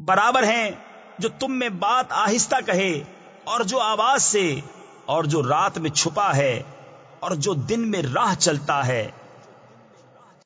बराबर हैं जो तुम में बात आहिस्ता कहे, और जो आवाज़ से, और जो रात में छुपा है, और जो दिन में राह चलता है।